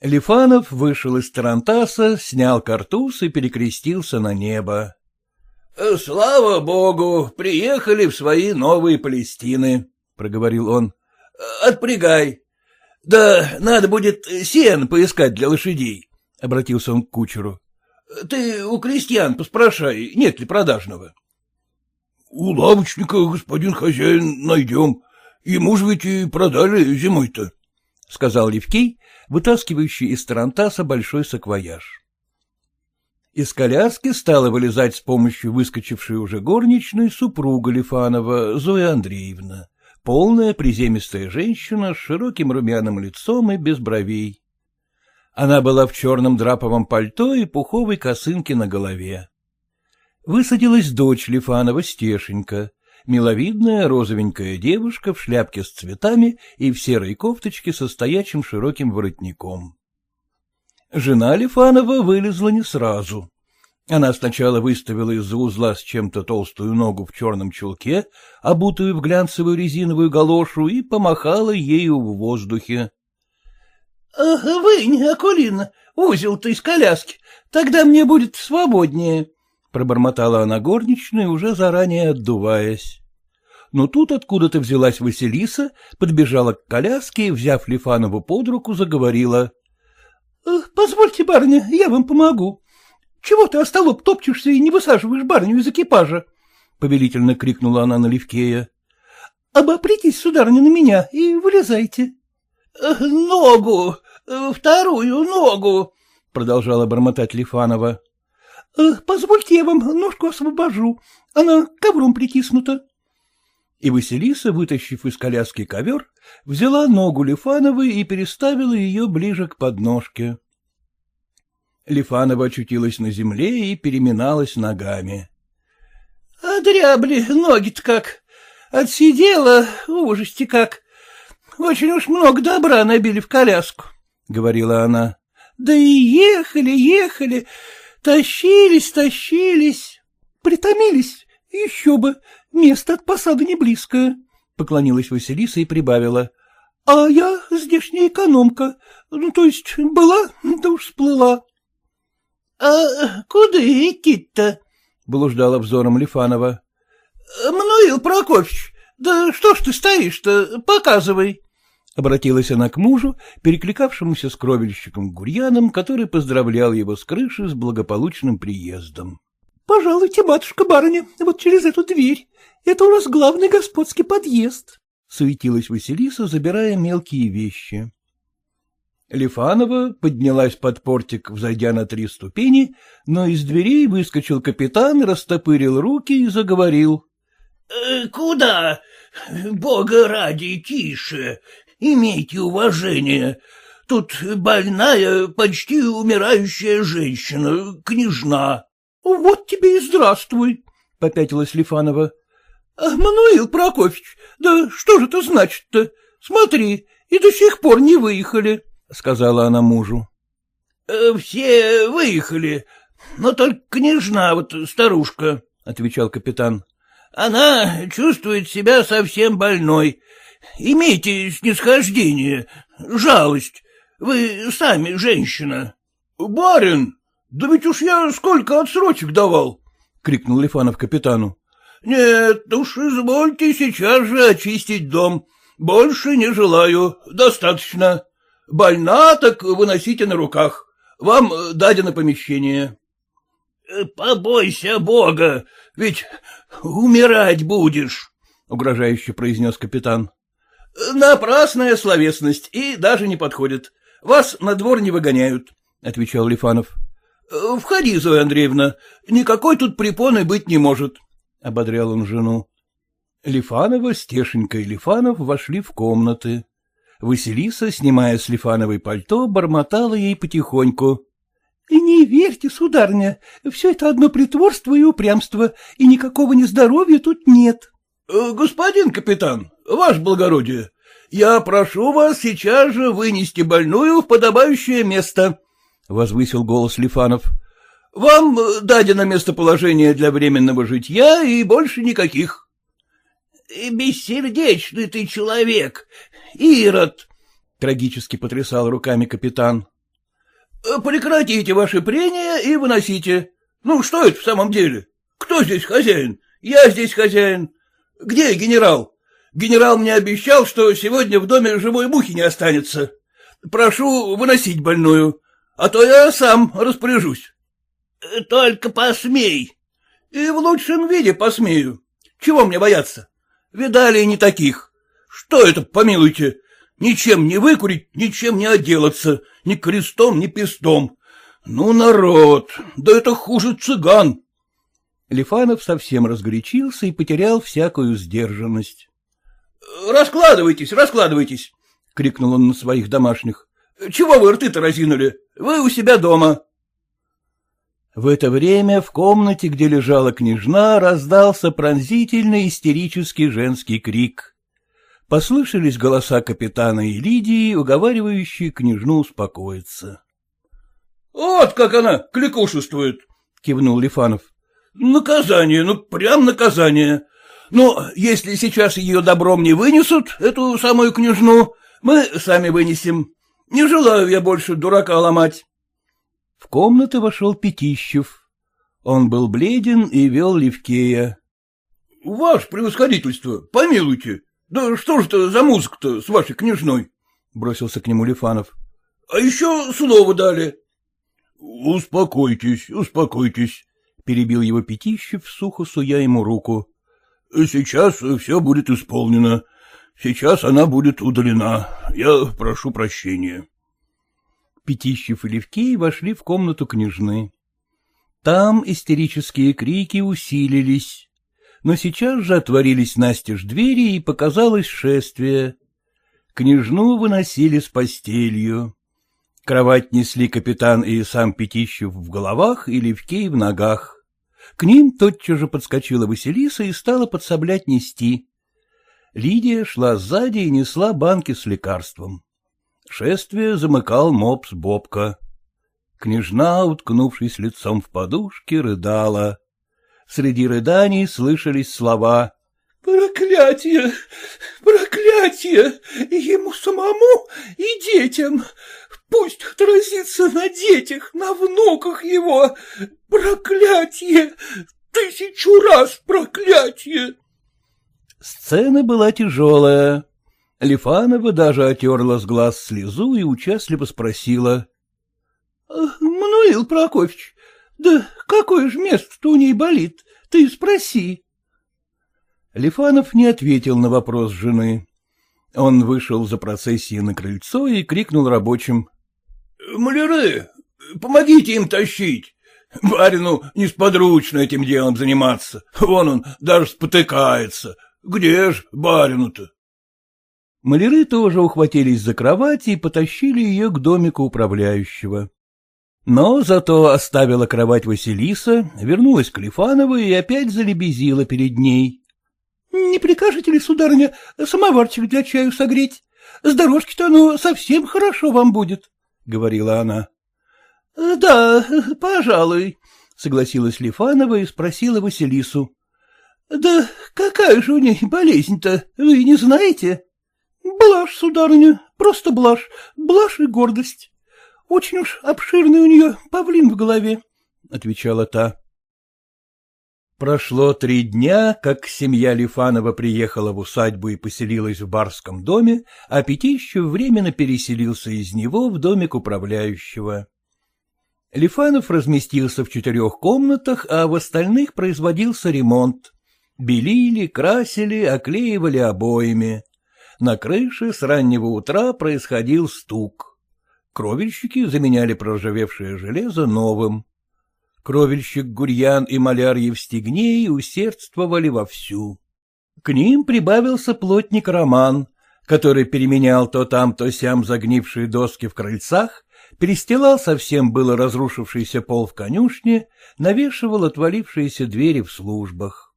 Лифанов вышел из Тарантаса, снял картуз и перекрестился на небо. — Слава богу, приехали в свои новые Палестины, — проговорил он. — Отпрягай. Да надо будет сен поискать для лошадей, — обратился он к кучеру. — Ты у крестьян поспрашай, нет ли продажного. — У лавочника, господин хозяин, найдем. Ему же ведь и продали зимой-то, — сказал Левкей, вытаскивающий из тарантаса большой саквояж. Из коляски стала вылезать с помощью выскочившей уже горничной супруга Лифанова, Зоя Андреевна, полная приземистая женщина с широким румяным лицом и без бровей. Она была в черном драповом пальто и пуховой косынке на голове. Высадилась дочь Лифанова, Стешенька, миловидная розовенькая девушка в шляпке с цветами и в серой кофточке со стоячим широким воротником. Жена Лифанова вылезла не сразу. Она сначала выставила из-за узла с чем-то толстую ногу в черном чулке, обутую в глянцевую резиновую галошу, и помахала ею в воздухе. — Вынь, Акулина, узел-то из коляски, тогда мне будет свободнее, Пробормотала она горничную, уже заранее отдуваясь. Но тут откуда-то взялась Василиса, подбежала к коляске и, взяв Лифанову под руку, заговорила. «Э, — Позвольте, барыня, я вам помогу. Чего ты, остолоп, топчешься и не высаживаешь барыню из экипажа? — повелительно крикнула она на Левкея. — Обопритесь, сударыня, на меня и вылезайте. «Э, — Ногу, э, вторую ногу, — продолжала бормотать Лифанова. Э, — Позвольте, я вам ножку освобожу. Она ковром притиснута. И Василиса, вытащив из коляски ковер, взяла ногу Лифановой и переставила ее ближе к подножке. Лифанова очутилась на земле и переминалась ногами. — А дрябли ноги-то как! Отсидела, ужасти как! Очень уж много добра набили в коляску, — говорила она. — Да и ехали, ехали, Тащились, тащились, притомились, еще бы, место от посады не близкое, — поклонилась Василиса и прибавила. — А я здешняя экономка, ну, то есть была, да уж сплыла. — А куда идти-то? — блуждала взором Лифанова. — Мануил Прокофьевич, да что ж ты стоишь-то, показывай. — обратилась она к мужу, перекликавшемуся с кровельщиком Гурьяном, который поздравлял его с крыши с благополучным приездом. — Пожалуйте, матушка-барыня, вот через эту дверь. Это у нас главный господский подъезд, — суетилась Василиса, забирая мелкие вещи. Лифанова поднялась под портик, взойдя на три ступени, но из дверей выскочил капитан, растопырил руки и заговорил. «Э, — Куда? Бога ради, тише, Имейте уважение. Тут больная, почти умирающая женщина, княжна. — Вот тебе и здравствуй, — попятилась Лифанова. — Мануил Прокофьевич, да что же это значит-то? Смотри, и до сих пор не выехали, — сказала она мужу. «Э, — Все выехали, но только княжна, вот старушка, — отвечал капитан. — Она чувствует себя совсем больной, Имейте снисхождение, жалость. Вы сами женщина. — Барин, да ведь уж я сколько отсрочек давал! — крикнул Лифанов капитану. — Нет, уж извольте сейчас же очистить дом. Больше не желаю, достаточно. Больна, так выносите на руках. Вам дадено помещение. — Побойся Бога, ведь умирать будешь. — угрожающе произнес капитан. — Напрасная словесность и даже не подходит. Вас на двор не выгоняют, — отвечал Лифанов. — Входи, Зоя Андреевна, никакой тут препоны быть не может, — ободрял он жену. Лифанова, Стешенька и Лифанов вошли в комнаты. Василиса, снимая с Лифановой пальто, бормотала ей потихоньку. — Не верьте, сударня, все это одно притворство и упрямство, и никакого нездоровья тут нет. — Господин капитан, ваше благородие, я прошу вас сейчас же вынести больную в подобающее место, — возвысил голос Лифанов. — Вам дадено местоположение для временного житья и больше никаких. — Бессердечный ты человек, Ирод! — трагически потрясал руками капитан. — Прекратите ваши прения и выносите. Ну, что это в самом деле? Кто здесь хозяин? Я здесь хозяин. Где генерал? Генерал мне обещал, что сегодня в доме живой мухи не останется. Прошу выносить больную, а то я сам распоряжусь. — Только посмей. — И в лучшем виде посмею. Чего мне бояться? Видали не таких. Что это, помилуйте, ничем не выкурить, ничем не отделаться, ни крестом, ни пестом. Ну, народ, да это хуже цыган. Лифанов совсем разгорячился и потерял всякую сдержанность. — Раскладывайтесь, раскладывайтесь, — крикнул он на своих домашних. — Чего вы рты-то разинули? Вы у себя дома. В это время в комнате, где лежала княжна, раздался пронзительный истерический женский крик. Послышались голоса капитана и Лидии, уговаривающие княжну успокоиться. — Вот как она кликушествует, — кивнул Лифанов. — Наказание, ну прям наказание. Но если сейчас ее добром не вынесут, эту самую княжну, мы сами вынесем. Не желаю я больше дурака ломать. В комнаты вошел Пятищев. Он был бледен и вел Левкея. — Ваше превосходительство, помилуйте, да что ж это за музыка-то с вашей княжной? — бросился к нему Лифанов. — А еще слово дали. — Успокойтесь, успокойтесь, — перебил его Пятищев, сухо суя ему руку. — Сейчас все будет исполнено. Сейчас она будет удалена. Я прошу прощения. Пятищев и Левкей вошли в комнату княжны. Там истерические крики усилились но сейчас же отворились настежь двери, и показалось шествие. Княжну выносили с постелью. Кровать несли капитан и сам Пятищев в головах и Левкей в ногах. К ним тотчас же подскочила Василиса и стала подсоблять нести. Лидия шла сзади и несла банки с лекарством. Шествие замыкал мопс Бобка. Княжна, уткнувшись лицом в подушке, рыдала. Среди рыданий слышались слова «Проклятие! Проклятие! Ему самому и детям! Пусть отразится на детях, на внуках его! Проклятие! Тысячу раз проклятие!» Сцена была тяжелая. Лифанова даже отерла с глаз слезу и участливо спросила. — Мануил Прокофьевич, да какое же место-то у ней болит? Ты спроси. Лифанов не ответил на вопрос жены. Он вышел за процессией на крыльцо и крикнул рабочим. — Маляры, помогите им тащить. Барину несподручно этим делом заниматься. Вон он даже спотыкается. Где ж барину-то? Маляры тоже ухватились за кровать и потащили ее к домику управляющего. Но зато оставила кровать Василиса, вернулась к Лифановой и опять залебезила перед ней. — Не прикажете ли, сударыня, самоварчик для чаю согреть? С дорожки-то оно совсем хорошо вам будет, — говорила она. — Да, пожалуй, — согласилась Лифанова и спросила Василису. — Да какая же у ней болезнь-то, вы не знаете? — Блажь, сударыня, просто блажь, блажь и гордость. Очень уж обширный у нее павлин в голове, — отвечала та. Прошло три дня, как семья Лифанова приехала в усадьбу и поселилась в барском доме, а Пятищев временно переселился из него в домик управляющего. Лифанов разместился в четырех комнатах, а в остальных производился ремонт. Белили, красили, оклеивали обоями. На крыше с раннего утра происходил стук. Кровельщики заменяли проржавевшее железо новым. Кровельщик Гурьян и маляр Евстигней усердствовали вовсю. К ним прибавился плотник Роман, который переменял то там, то сям загнившие доски в крыльцах, перестилал совсем было разрушившийся пол в конюшне, навешивал отвалившиеся двери в службах.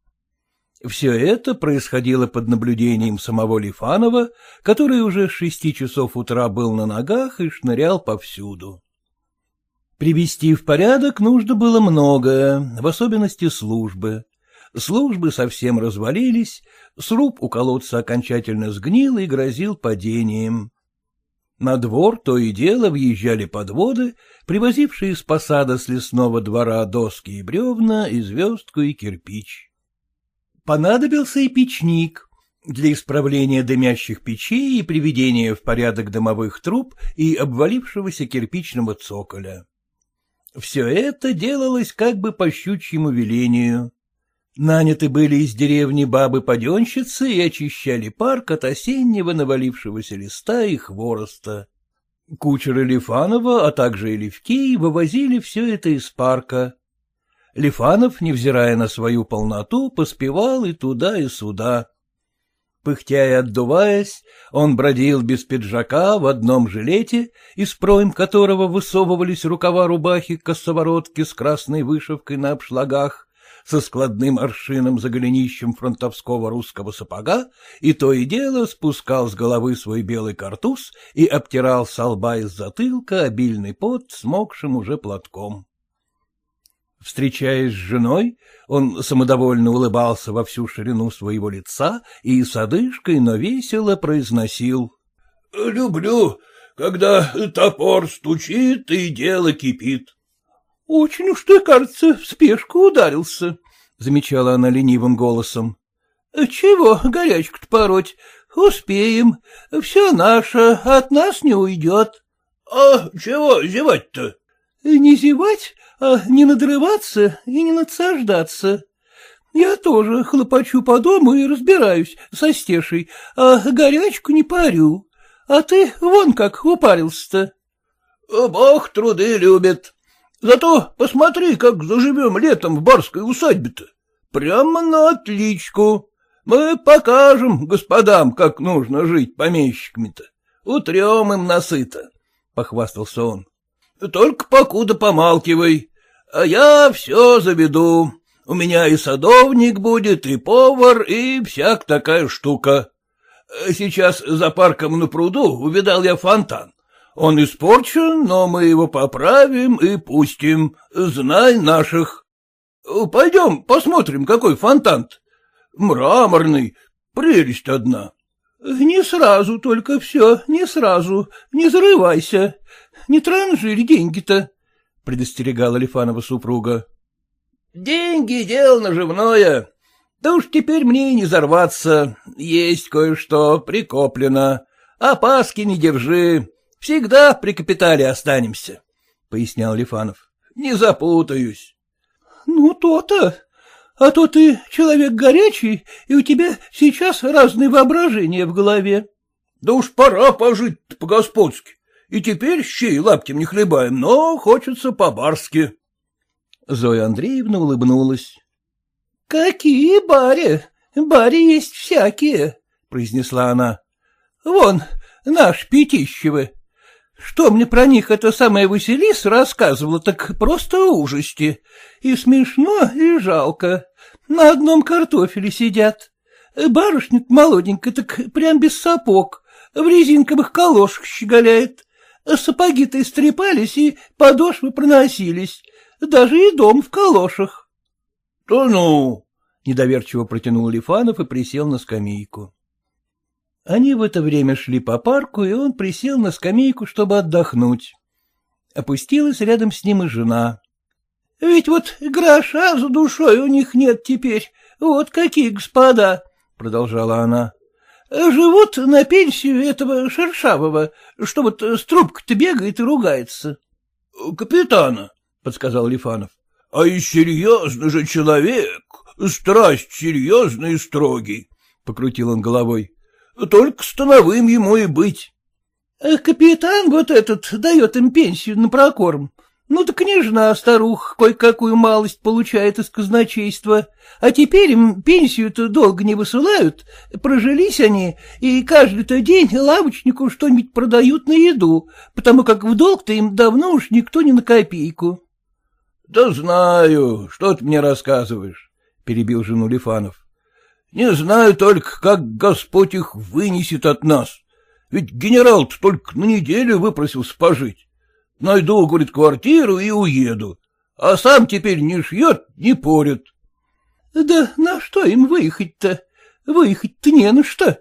Все это происходило под наблюдением самого Лифанова, который уже с шести часов утра был на ногах и шнырял повсюду. Привести в порядок нужно было многое, в особенности службы. Службы совсем развалились, сруб у колодца окончательно сгнил и грозил падением. На двор то и дело въезжали подводы, привозившие из посада с лесного двора доски и бревна, и звездку, и кирпич. Понадобился и печник для исправления дымящих печей и приведения в порядок дымовых труб и обвалившегося кирпичного цоколя. Все это делалось как бы по щучьему велению. Наняты были из деревни бабы-паденщицы и очищали парк от осеннего навалившегося листа и хвороста. Кучеры Лифанова, а также и Левкей вывозили все это из парка. Лифанов, невзирая на свою полноту, поспевал и туда, и сюда. Пыхтя и отдуваясь, он бродил без пиджака в одном жилете, из пройм которого высовывались рукава рубахи косоворотки с красной вышивкой на обшлагах, со складным аршином за голенищем фронтовского русского сапога и то и дело спускал с головы свой белый картуз и обтирал со лба из затылка обильный пот смокшим уже платком. Встречаясь с женой, он самодовольно улыбался во всю ширину своего лица и с одышкой, но весело произносил. — Люблю, когда топор стучит и дело кипит. — Очень уж ты, кажется, в спешку ударился, — замечала она ленивым голосом. — Чего горячку-то пороть? Успеем. Все наше, от нас не уйдет. — А чего зевать-то? — Не зевать, а не надрываться и не надсаждаться. Я тоже хлопочу по дому и разбираюсь со стешей, а горячку не парю. А ты вон как упарился-то. — Бог труды любит, Зато посмотри, как заживем летом в барской усадьбе-то. Прямо на отличку. Мы покажем господам, как нужно жить помещиками-то. Утрем им насыто, — похвастался он. Только покуда помалкивай, а я все заведу. У меня и садовник будет, и повар, и всяк такая штука. Сейчас за парком на пруду увидал я фонтан. Он испорчен, но мы его поправим и пустим. Знай наших. Пойдем посмотрим, какой фонтан Мраморный, прелесть одна. — Не сразу только все, не сразу, не зарывайся. Не транжирь деньги-то, — предостерегала Лифанова супруга. — Деньги — дело наживное. Да уж теперь мне и не взорваться. Есть кое-что прикоплено. Опаски не держи. — Всегда при капитале останемся, — пояснял Лифанов. — Не запутаюсь. — Ну, то-то. А то ты человек горячий, и у тебя сейчас разные воображения в голове. — Да уж пора пожить по-господски. И теперь щей лаптем не хлебаем, но хочется по-барски. Зоя Андреевна улыбнулась. — Какие бари? Бари есть всякие, — произнесла она. — Вон, наш Пятищевы. Что мне про них эта самая Василиса рассказывала, так просто ужасти. И смешно, и жалко. На одном картофеле сидят. Барышня молоденькая, так прям без сапог, в резинковых колошках щеголяет. Сапоги-то истрепались, и подошвы проносились. Даже и дом в калошах. — Да ну! — недоверчиво протянул Лифанов и присел на скамейку. Они в это время шли по парку, и он присел на скамейку, чтобы отдохнуть. Опустилась рядом с ним и жена. — Ведь вот гроша за душой у них нет теперь. Вот какие господа, — продолжала она. — Живут на пенсию этого шершавого, что вот с трубкой-то бегает и ругается. — Капитана, — подсказал Лифанов. — А и серьезный же человек, страсть серьезный и строгий, — покрутил он головой. — Только становым ему и быть. — Капитан вот этот дает им пенсию на прокорм. Ну да княжна старух кое-какую малость получает из казначейства, а теперь им пенсию-то долго не высылают, прожились они, и каждый-то день лавочнику что-нибудь продают на еду, потому как в долг-то им давно уж никто не на копейку. — Да знаю, что ты мне рассказываешь, — перебил жену Лифанов. — Не знаю только, как Господь их вынесет от нас, ведь генерал-то только на неделю выпросился пожить. Найду, говорит, квартиру и уеду. А сам теперь не шьет, не порит. — Да на что им выехать-то? Выехать-то не на что.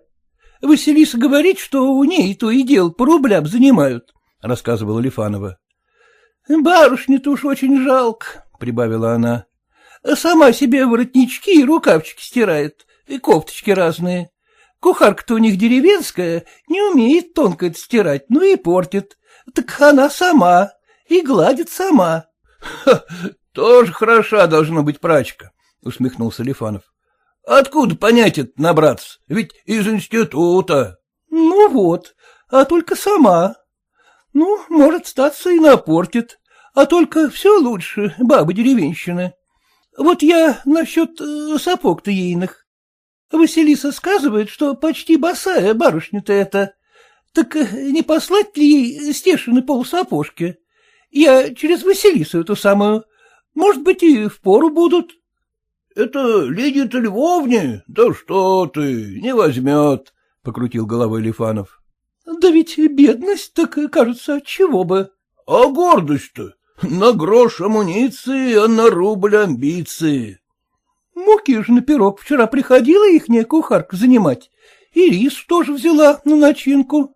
Василиса говорит, что у ней то и дел по рублям занимают, — рассказывала Лифанова. — Барышня-то уж очень жалко, — прибавила она. — Сама себе воротнички и рукавчики стирает, и кофточки разные. Кухарка-то у них деревенская, не умеет тонко это стирать, ну и портит. Так она сама, и гладит сама. — Тоже хороша должна быть прачка, — усмехнулся Лифанов. — Откуда понять это набраться? Ведь из института. — Ну вот, а только сама. Ну, может, статься и напортит, а только все лучше бабы деревенщины. Вот я насчет э, сапог-то ейных. Василиса сказывает, что почти босая барышня-то это. Так э, не послать ли ей стешины полусапожки? Я через Василису эту самую. Может быть, и в пору будут. — Это Лидия-то Львовне? Да что ты, не возьмет, — покрутил головой Лифанов. — Да ведь бедность, так, кажется, чего бы. — А гордость-то? На грош амуниции, а на рубль амбиции. Муки же на пирог вчера приходила ихняя кухарка занимать, и рис тоже взяла на начинку. —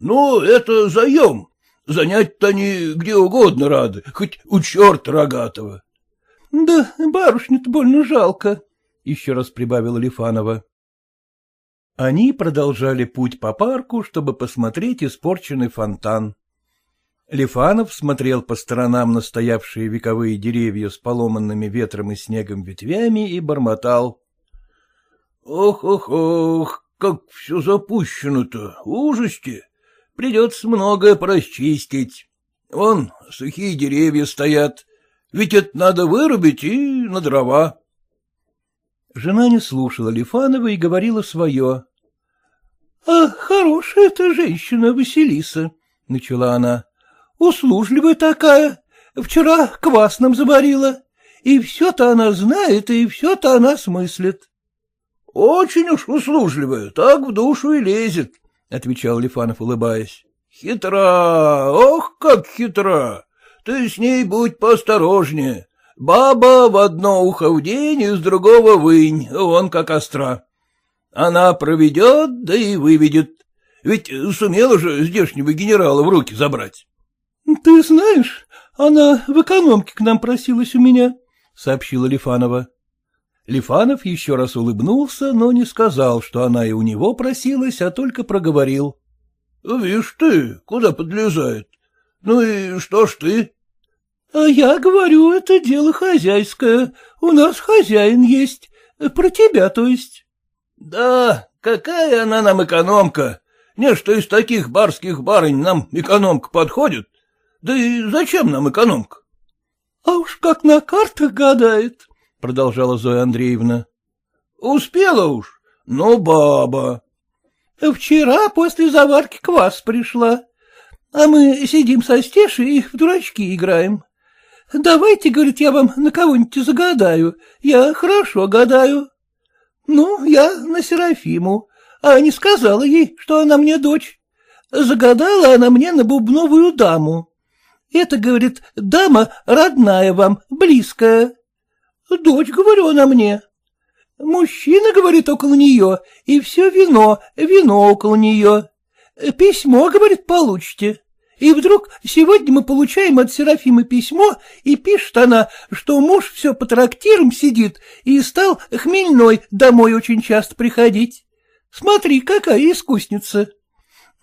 Ну, это заем. Занять-то они где угодно рады, хоть у черта рогатого. — Да барышню-то больно жалко, — еще раз прибавила Лифанова. Они продолжали путь по парку, чтобы посмотреть испорченный фонтан. Лифанов смотрел по сторонам на стоявшие вековые деревья с поломанными ветром и снегом ветвями и бормотал. — Ох-ох-ох, как все запущено-то, ужасти! Придется многое прочистить. Вон сухие деревья стоят, ведь это надо вырубить и на дрова. Жена не слушала Лифанова и говорила свое. — А хорошая ты женщина, Василиса, — начала она. — Услужливая такая. Вчера квас нам заварила. И все-то она знает, и все-то она смыслит. — Очень уж услужливая, так в душу и лезет, — отвечал Лифанов, улыбаясь. — Хитра, ох, как хитра! Ты с ней будь поосторожнее. Баба в одно ухо в день, из другого вынь, он как остра. Она проведет, да и выведет. Ведь сумела же здешнего генерала в руки забрать. — Ты знаешь, она в экономке к нам просилась у меня, — сообщила Лифанова. Лифанов еще раз улыбнулся, но не сказал, что она и у него просилась, а только проговорил. — Вишь ты, куда подлезает. Ну и что ж ты? — А я говорю, это дело хозяйское. У нас хозяин есть. Про тебя, то есть. — Да, какая она нам экономка. Не, что из таких барских барынь нам экономка подходит. Да и зачем нам экономка? — А уж как на картах гадает, — продолжала Зоя Андреевна. — Успела уж, но баба. — Вчера после заварки квас пришла, а мы сидим со Стешей и в дурачки играем. Давайте, говорит, я вам на кого-нибудь загадаю, я хорошо гадаю. Ну, я на Серафиму, а не сказала ей, что она мне дочь. Загадала она мне на бубновую даму. Это, говорит, дама родная вам, близкая. Дочь, говорю, она мне. Мужчина, говорит, около нее, и все вино, вино около нее. Письмо, говорит, получите. И вдруг сегодня мы получаем от Серафимы письмо, и пишет она, что муж все по трактирам сидит и стал хмельной домой очень часто приходить. Смотри, какая искусница.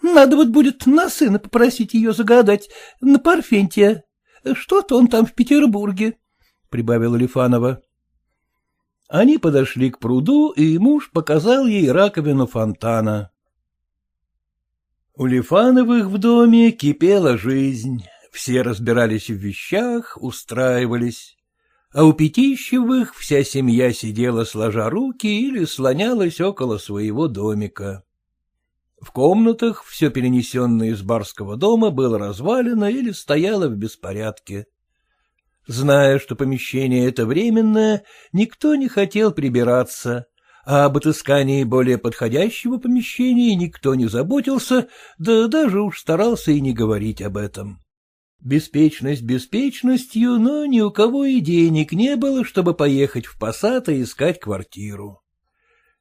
Надо вот будет на сына попросить ее загадать, на Парфентия. Что-то он там в Петербурге, — прибавила Лифанова. Они подошли к пруду, и муж показал ей раковину фонтана. У Лифановых в доме кипела жизнь. Все разбирались в вещах, устраивались. А у Пятищевых вся семья сидела сложа руки или слонялась около своего домика. В комнатах все перенесенное из барского дома было развалено или стояло в беспорядке. Зная, что помещение это временное, никто не хотел прибираться, а об отыскании более подходящего помещения никто не заботился, да даже уж старался и не говорить об этом. Беспечность беспечностью, но ни у кого и денег не было, чтобы поехать в посад и искать квартиру.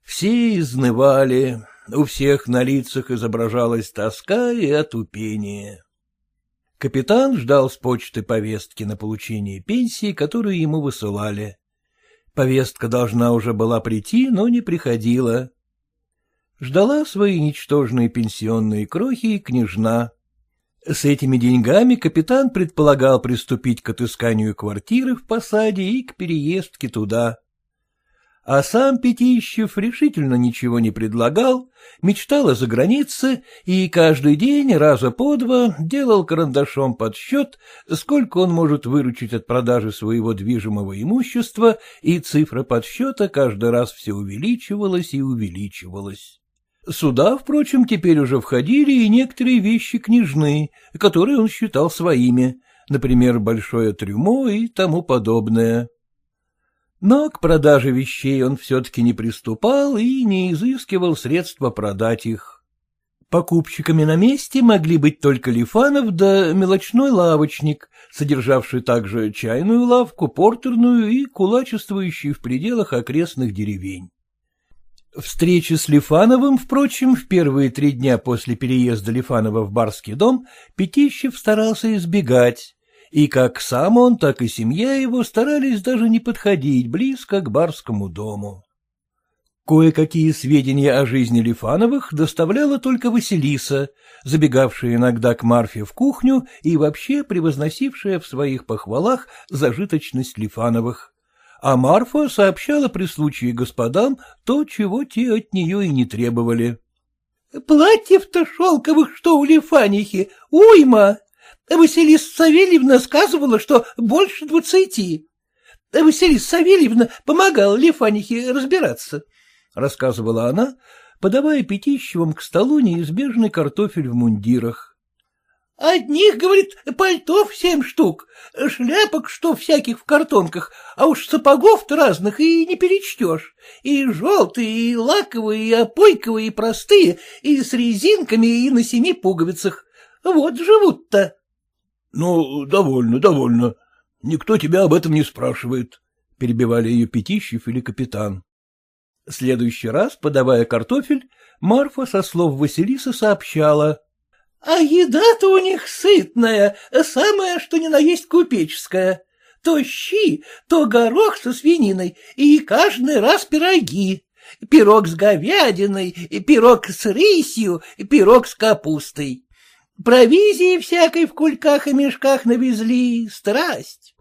Все изнывали, у всех на лицах изображалась тоска и отупение. Капитан ждал с почты повестки на получение пенсии, которую ему высылали. Повестка должна уже была прийти, но не приходила. Ждала свои ничтожные пенсионные крохи и княжна. С этими деньгами капитан предполагал приступить к отысканию квартиры в посаде и к переездке туда. А сам Пятищев решительно ничего не предлагал, мечтал о загранице и каждый день раза по два делал карандашом подсчет, сколько он может выручить от продажи своего движимого имущества, и цифра подсчета каждый раз все увеличивалась и увеличивалась. Сюда, впрочем, теперь уже входили и некоторые вещи княжны, которые он считал своими, например, большое трюмо и тому подобное. Но к продаже вещей он все-таки не приступал и не изыскивал средства продать их. Покупщиками на месте могли быть только Лифанов да мелочной лавочник, содержавший также чайную лавку, портерную и кулачествующий в пределах окрестных деревень. Встречи с Лифановым, впрочем, в первые три дня после переезда Лифанова в барский дом Пятищев старался избегать, и как сам он, так и семья его старались даже не подходить близко к барскому дому. Кое-какие сведения о жизни Лифановых доставляла только Василиса, забегавшая иногда к Марфе в кухню и вообще превозносившая в своих похвалах зажиточность Лифановых а Марфа сообщала при случае господам то, чего те от нее и не требовали. — Платьев-то шелковых, что у Лифанихи, уйма! Василиса Савельевна сказывала, что больше двадцати. Василиса Савельевна помогала Лифанихе разбираться, — рассказывала она, подавая Пятищевым к столу неизбежный картофель в мундирах. Одних, говорит, пальтов семь штук, шляпок, что всяких в картонках, а уж сапогов-то разных и не перечтешь. И желтые, и лаковые, и опойковые, и простые, и с резинками, и на семи пуговицах. Вот живут-то. — Ну, довольно, довольно. Никто тебя об этом не спрашивает, — перебивали ее Пятищев или капитан. Следующий раз, подавая картофель, Марфа со слов Василисы сообщала — а еда-то у них сытная, самая, что ни на есть купеческая. То щи, то горох со свининой, и каждый раз пироги. Пирог с говядиной, пирог с рысью, пирог с капустой. Провизии всякой в кульках и мешках навезли, страсть.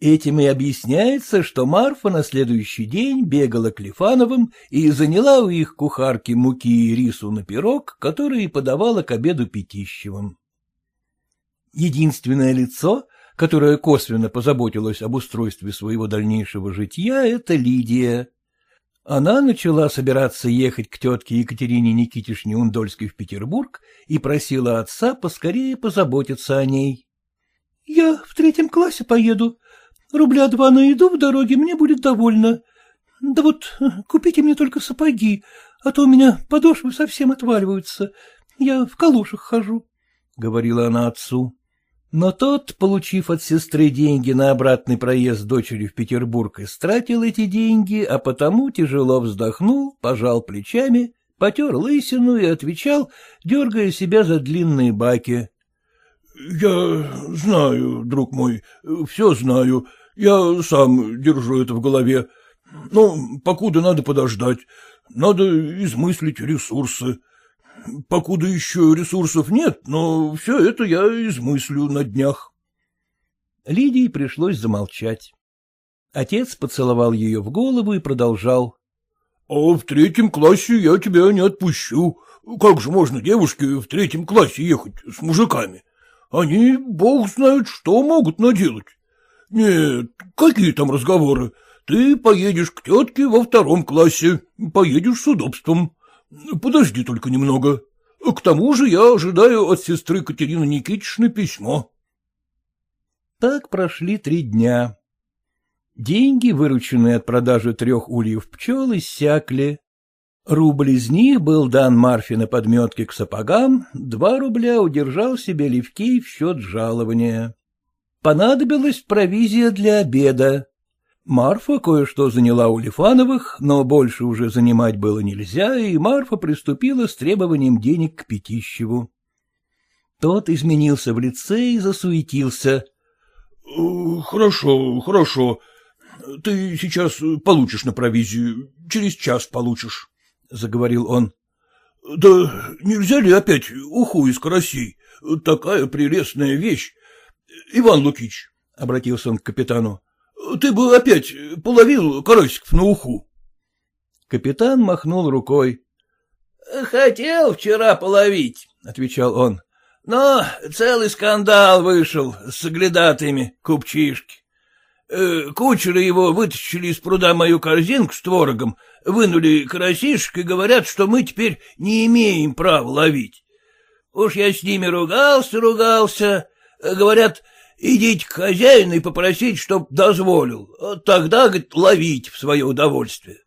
Этим и объясняется, что Марфа на следующий день бегала к Лифановым и заняла у их кухарки муки и рису на пирог, который подавала к обеду Пятищевым. Единственное лицо, которое косвенно позаботилось об устройстве своего дальнейшего жития, — это Лидия. Она начала собираться ехать к тетке Екатерине Никитишне Ундольской в Петербург и просила отца поскорее позаботиться о ней. — Я в третьем классе поеду, Рубля два на еду в дороге мне будет довольно. Да вот купите мне только сапоги, а то у меня подошвы совсем отваливаются. Я в калошах хожу, — говорила она отцу. Но тот, получив от сестры деньги на обратный проезд дочери в Петербург, истратил эти деньги, а потому тяжело вздохнул, пожал плечами, потер лысину и отвечал, дергая себя за длинные баки. — Я знаю, друг мой, все знаю, я сам держу это в голове. Но покуда надо подождать, надо измыслить ресурсы. Покуда еще ресурсов нет, но все это я измыслю на днях. Лидии пришлось замолчать. Отец поцеловал ее в голову и продолжал. — А в третьем классе я тебя не отпущу. Как же можно девушке в третьем классе ехать с мужиками? Они, бог знает, что могут наделать. Нет, какие там разговоры? Ты поедешь к тетке во втором классе, поедешь с удобством. Подожди только немного. К тому же я ожидаю от сестры Катерины Никитичны письмо. Так прошли три дня. Деньги, вырученные от продажи трех ульев пчел, иссякли. Рубль из них был дан Марфе на подметке к сапогам, два рубля удержал себе Левкей в счет жалования. Понадобилась провизия для обеда. Марфа кое-что заняла у Лифановых, но больше уже занимать было нельзя, и Марфа приступила с требованием денег к Пятищеву. Тот изменился в лице и засуетился. «Э, — Хорошо, хорошо. Ты сейчас получишь на провизию, через час получишь, — заговорил он. — Да нельзя ли опять уху из карасей? Такая прелестная вещь. Иван Лукич, — обратился он к капитану, — ты бы опять половил карасиков на уху. Капитан махнул рукой. — Хотел вчера половить, — отвечал он. — Но целый скандал вышел с соглядатыми купчишки. Э, кучеры его вытащили из пруда мою корзинку с творогом, вынули карасишек и говорят, что мы теперь не имеем права ловить. Уж я с ними ругался, ругался. Говорят, идите к хозяину и попросить, чтоб дозволил. Тогда, говорит, ловить в свое удовольствие.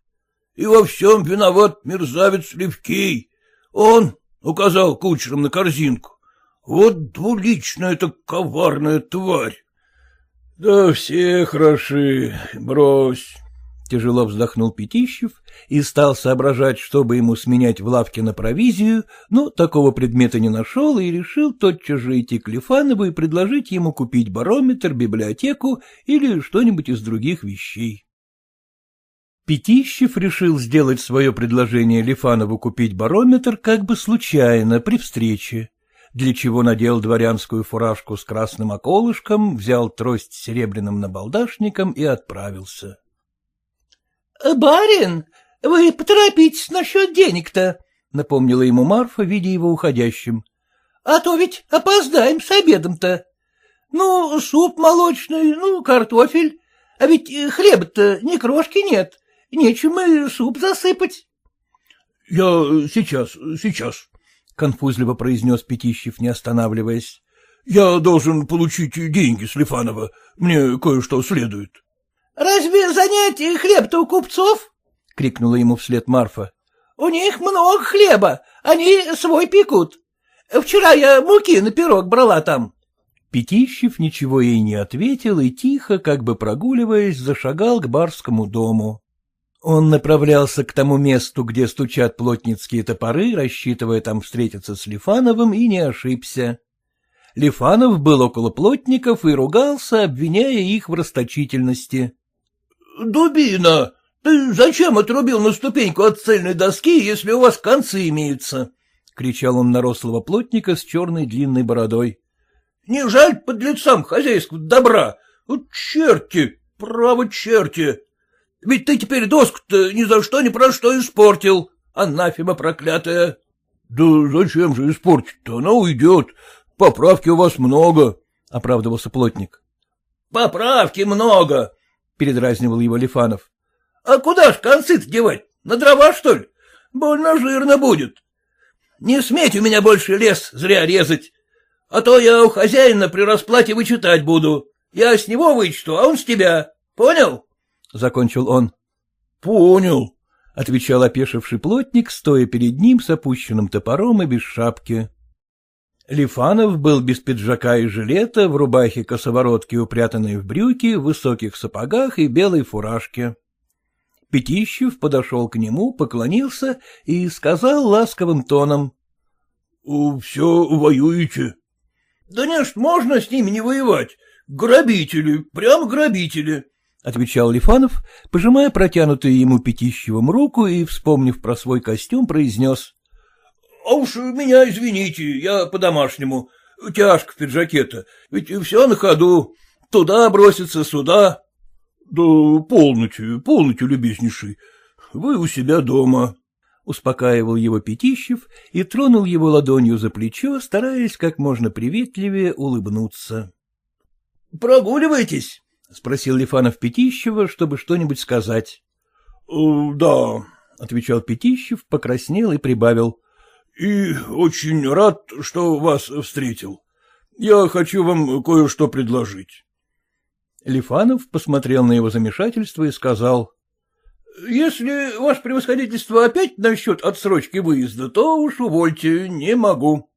И во всем виноват мерзавец Левкий. Он указал кучерам на корзинку. Вот двуличная эта коварная тварь. — Да все хороши, брось. Тяжело вздохнул Пятищев и стал соображать, чтобы ему сменять в лавке на провизию, но такого предмета не нашел и решил тотчас же идти к Лифанову и предложить ему купить барометр, библиотеку или что-нибудь из других вещей. Пятищев решил сделать свое предложение Лифанову купить барометр как бы случайно, при встрече для чего надел дворянскую фуражку с красным околышком, взял трость с серебряным набалдашником и отправился. — Барин, вы поторопитесь насчет денег-то, — напомнила ему Марфа, видя его уходящим. — А то ведь опоздаем с обедом-то. Ну, суп молочный, ну, картофель. А ведь хлеба-то ни крошки нет, нечем и суп засыпать. — Я сейчас, сейчас, — конфузливо произнес Пятищев, не останавливаясь. — Я должен получить деньги с Лифанова. Мне кое-что следует. — Разве занятие хлеб-то у купцов? — крикнула ему вслед Марфа. — У них много хлеба, они свой пекут. Вчера я муки на пирог брала там. Пятищев ничего ей не ответил и тихо, как бы прогуливаясь, зашагал к барскому дому. Он направлялся к тому месту, где стучат плотницкие топоры, рассчитывая там встретиться с Лифановым, и не ошибся. Лифанов был около плотников и ругался, обвиняя их в расточительности. — Дубина, ты зачем отрубил на ступеньку от цельной доски, если у вас концы имеются? — кричал он на рослого плотника с черной длинной бородой. — Не жаль под лицам хозяйского добра? Черти, право черти! Ведь ты теперь доску-то ни за что ни про что испортил, анафема проклятая. — Да зачем же испортить-то? Она уйдет. Поправки у вас много, — оправдывался плотник. — Поправки много, — передразнивал его Лифанов. — А куда ж концы-то девать? На дрова, что ли? Больно жирно будет. Не сметь у меня больше лес зря резать, а то я у хозяина при расплате вычитать буду. Я с него вычту, а он с тебя. Понял? закончил он. — Понял, — отвечал опешивший плотник, стоя перед ним с опущенным топором и без шапки. Лифанов был без пиджака и жилета, в рубахе косоворотки, упрятанной в брюки, в высоких сапогах и белой фуражке. Пятищев подошел к нему, поклонился и сказал ласковым тоном. — Все воюете? — Да не ж можно с ними не воевать. Грабители, прям грабители. — отвечал Лифанов, пожимая протянутую ему Пятищевым руку и, вспомнив про свой костюм, произнес. — А уж меня извините, я по-домашнему. Тяжко в пиджаке-то, ведь все на ходу. Туда бросится, сюда. — Да полноте, полноте, любезнейший, вы у себя дома. — успокаивал его Пятищев и тронул его ладонью за плечо, стараясь как можно приветливее улыбнуться. — Прогуливаетесь? — спросил Лифанов Пятищева, чтобы что-нибудь сказать. — Да, — отвечал Пятищев, покраснел и прибавил. — И очень рад, что вас встретил. Я хочу вам кое-что предложить. Лифанов посмотрел на его замешательство и сказал. — Если ваше превосходительство опять насчет отсрочки выезда, то уж увольте, не могу.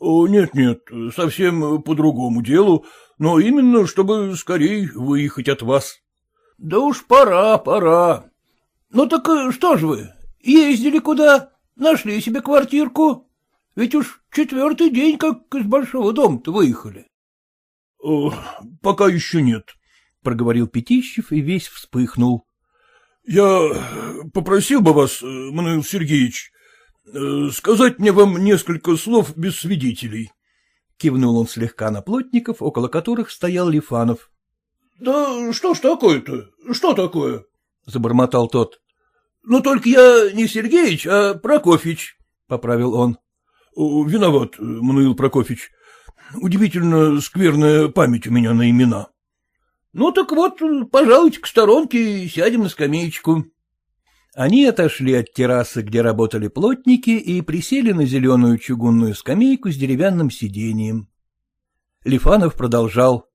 Нет-нет, совсем по другому делу, но именно, чтобы скорее выехать от вас. — Да уж пора, пора. Ну так что ж вы, ездили куда? Нашли себе квартирку? Ведь уж четвертый день, как из большого дома-то выехали. — Пока еще нет, — проговорил Пятищев и весь вспыхнул. Я попросил бы вас, Мануил Сергеевич, э, сказать мне вам несколько слов без свидетелей. Кивнул он слегка на плотников, около которых стоял Лифанов. — Да что ж такое-то? Что такое? — забормотал тот. — Ну, только я не Сергеич, а Прокофьевич, — поправил он. — Виноват, Мануил Прокофьевич. Удивительно скверная память у меня на имена. Ну так вот, пожалуйте к сторонке и сядем на скамеечку. Они отошли от террасы, где работали плотники, и присели на зеленую чугунную скамейку с деревянным сиденьем. Лифанов продолжал.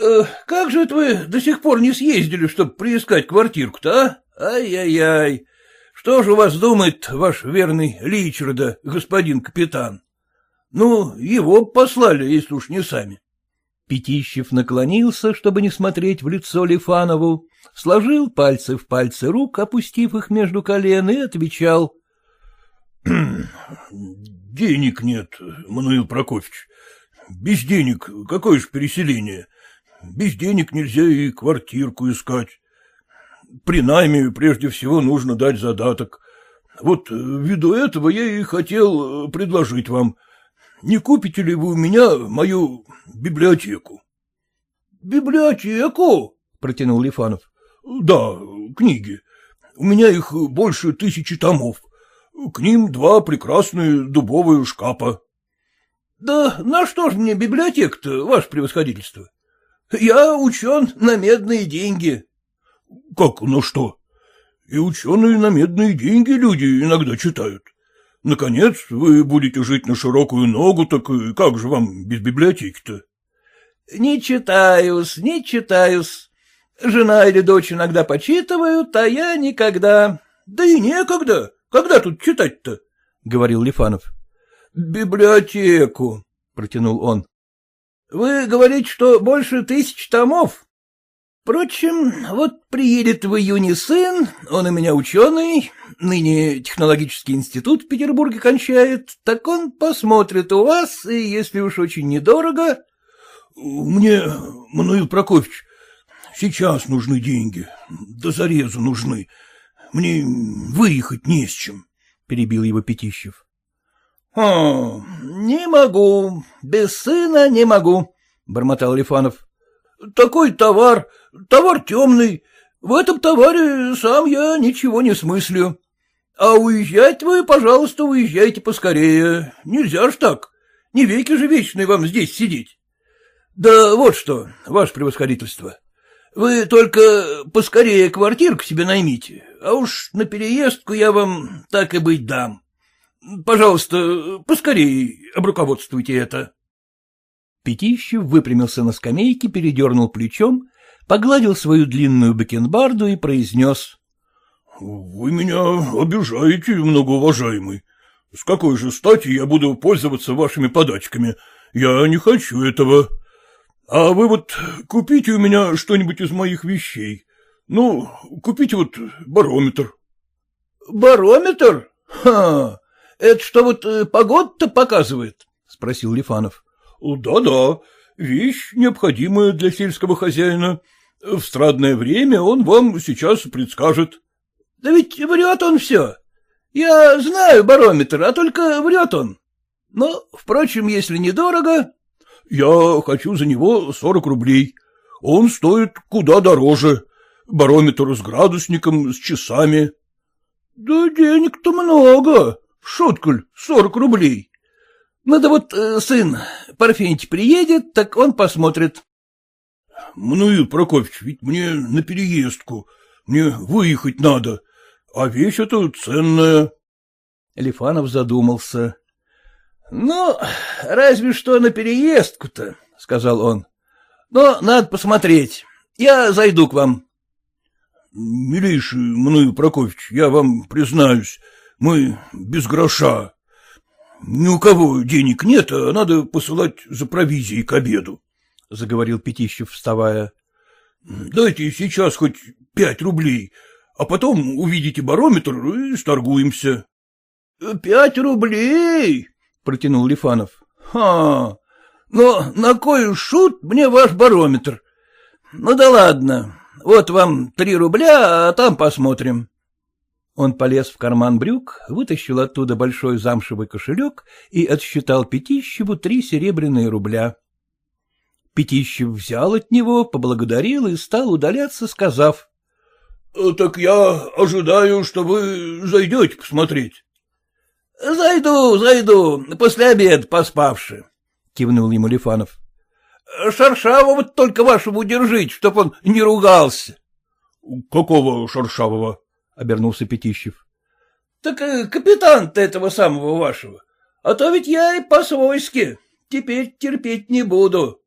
«Э, — Как же это вы до сих пор не съездили, чтобы приискать квартирку-то, а? Ай-яй-яй! Что же у вас думает ваш верный Личарда, господин капитан? Ну, его послали, если уж не сами. Пятищев наклонился, чтобы не смотреть в лицо Лифанову, сложил пальцы в пальцы рук, опустив их между колен, и отвечал. — Денег нет, Мануил Прокофьевич. Без денег какое же переселение? Без денег нельзя и квартирку искать. При найме прежде всего нужно дать задаток. Вот ввиду этого я и хотел предложить вам — не купите ли вы у меня мою библиотеку? — Библиотеку? — протянул Лифанов. — Да, книги. У меня их больше тысячи томов. К ним два прекрасные дубовые шкафа. — Да на что ж мне библиотека-то, ваше превосходительство? Я учен на медные деньги. — Как на что? И ученые на медные деньги люди иногда читают. Наконец, вы будете жить на широкую ногу, так как же вам без библиотеки-то? — Не читаюсь, не читаюсь. Жена или дочь иногда почитывают, а я никогда. Да и некогда. Когда тут читать-то? — говорил Лифанов. — Библиотеку, — протянул он. — Вы говорите, что больше тысяч томов? Впрочем, вот приедет в июне сын, он у меня ученый, ныне технологический институт в Петербурге кончает, так он посмотрит у вас, и если уж очень недорого... — Мне, Мануил Прокофьевич, сейчас нужны деньги, до зарезу нужны. Мне выехать не с чем, — перебил его Пятищев. — не могу, без сына не могу, — бормотал Лифанов. — Такой товар, товар темный, в этом товаре сам я ничего не смыслю. А уезжать вы, пожалуйста, уезжайте поскорее. Нельзя ж так. Не веки же вечные вам здесь сидеть. Да вот что, ваше превосходительство. Вы только поскорее квартирку себе наймите, а уж на переездку я вам так и быть дам. Пожалуйста, поскорее обруководствуйте это. Пятищев выпрямился на скамейке, передернул плечом, погладил свою длинную бакенбарду и произнес. — Вы меня обижаете, многоуважаемый. С какой же стати я буду пользоваться вашими подачками? Я не хочу этого. А вы вот купите у меня что-нибудь из моих вещей. Ну, купите вот барометр. — Барометр? Ха! Это что вот э, погода-то показывает? — спросил Лифанов. Да — Да-да, вещь необходимая для сельского хозяина. В страдное время он вам сейчас предскажет. — Да ведь врет он все. Я знаю барометр, а только врет он. Но, впрочем, если недорого... — Я хочу за него сорок рублей. Он стоит куда дороже. Барометр с градусником, с часами. — Да денег-то много. Шутка сорок рублей. Ну да вот э, сын Парфентий приедет, так он посмотрит. — Мануил Прокофьевич, ведь мне на переездку. Мне выехать надо. А вещь эта ценная. Лифанов задумался. — Ну, разве что на переездку-то, — сказал он. — Но надо посмотреть. Я зайду к вам. — Милейший Мануил Прокофьевич, я вам признаюсь, мы без гроша. Ни у кого денег нет, а надо посылать за провизией к обеду, — заговорил Пятищев, вставая. — Дайте сейчас хоть пять рублей, а потом увидите барометр и сторгуемся. — Пять рублей? — протянул Лифанов. — Ха! Но на кой шут мне ваш барометр? Ну да ладно, вот вам три рубля, а там посмотрим. Он полез в карман брюк, вытащил оттуда большой замшевый кошелек и отсчитал Пятищеву три серебряные рубля. Пятищев взял от него, поблагодарил и стал удаляться, сказав. — Так я ожидаю, что вы зайдете посмотреть. — Зайду, зайду, после обеда поспавши, — кивнул ему Лифанов. — Шаршавого только вашего удержить, чтоб он не ругался. — Какого Шаршавого? Обернулся Пятищев. — Так э, капитан-то этого самого вашего. А то ведь я и по-свойски. Теперь терпеть не буду.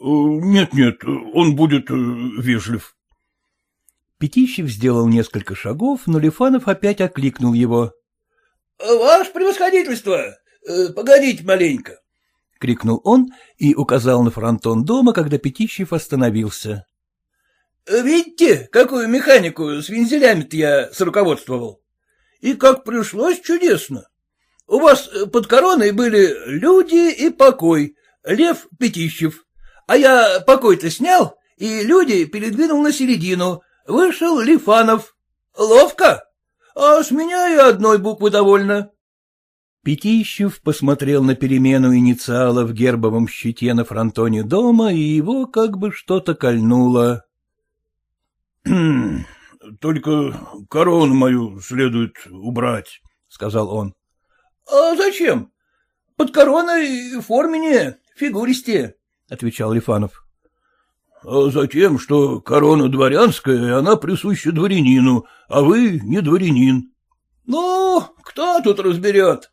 Э, нет-нет, он будет э, вежлив. Пятищев сделал несколько шагов, но Лифанов опять окликнул его. — Ваше превосходительство! Погодите маленько! — крикнул он и указал на фронтон дома, когда Пятищев остановился. Видите, какую механику с вензелями-то я сруководствовал? И как пришлось чудесно. У вас под короной были люди и покой, Лев Пятищев. А я покой-то снял, и люди передвинул на середину. Вышел Лифанов. Ловко? А с меня и одной буквы довольно. Пятищев посмотрел на перемену инициала в гербовом щите на фронтоне дома, и его как бы что-то кольнуло. — Только корону мою следует убрать, — сказал он. — А зачем? Под короной формине, фигуристе, — отвечал Лифанов. — А затем, что корона дворянская, и она присуща дворянину, а вы не дворянин. — Ну, кто тут разберет?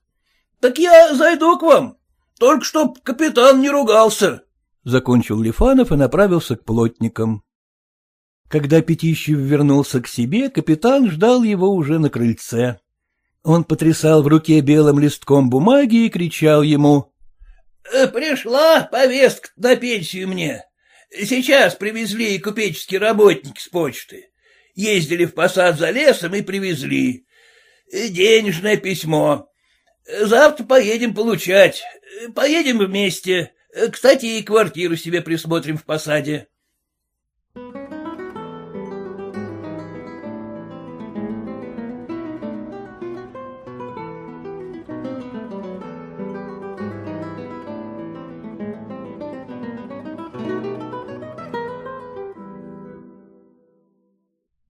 Так я зайду к вам, только чтоб капитан не ругался. Закончил Лифанов и направился к плотникам. Когда Пятищев вернулся к себе, капитан ждал его уже на крыльце. Он потрясал в руке белым листком бумаги и кричал ему. «Э, — Пришла повестка на пенсию мне. Сейчас привезли купеческие работники с почты. Ездили в посад за лесом и привезли. Денежное письмо. Завтра поедем получать. Поедем вместе. Кстати, и квартиру себе присмотрим в посаде.